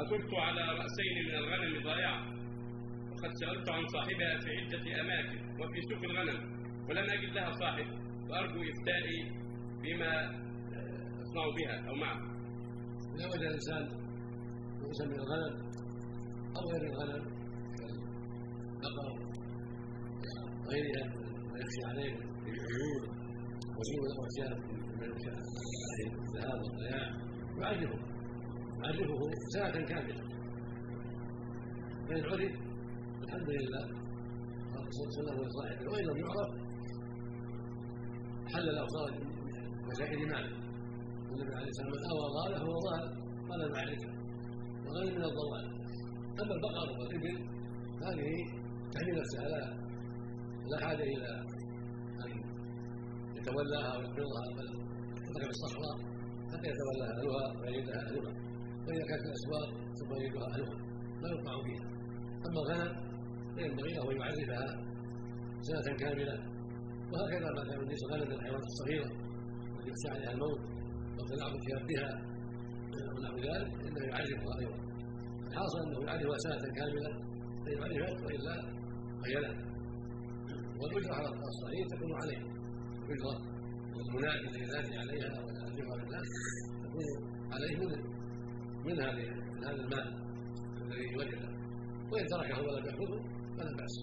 عثرت على رأسين من الغنم ضائعة وقد سألت عن صاحبها في عدة أماكن وفي سوق الغنم ولم أجد لها صاحب وأرجو إفتائي بما أصنع بها أو معه. إذا وجد الإنسان رؤوسا من الغنم أو غير الغنم كالبقر وغيرها ما يخشى عليه في العيون وسوء يخشى عليه الذهاب والضياع يعرفه يعرفه سنة كاملة. فإن عرف الحمد لله. سنه لصاحبه وإن لم يعرف. حل له صار مسائل ماله والنبي عليه الصلاة والسلام أوى ضاله فهو ضال قال المعرفة وغير من الضلال. أما البقر والإبل هذه تحمي نفسها لا لا حاجة إلى أن يتولاها ويقبضها بل تترك الصحراء حتى يتولاها أهلها ويجدها أهلها. وإذا كانت الأسواق ثم يجدها أهلها لا يقع فيها أما الغنم فينبغي له أن يعرفها سنة كاملة. وهكذا ما كان ليس غنم الحيوانات الصغيرة التي يخشى عليها الموت أو تلعب بها ونحو ذلك إنه يعرفها أيضا. الحاصل أنه يعرفها سنة كاملة فإن عرفت وإلا فهي له والأجرة على الصحيح تكون عليه. الأجرة والمنادي الذي عليها ولا يعرفها بالناس تكون عليه من هذه من هذا المال الذي وجده وإن تركه ولم يأخذه فلا بأس.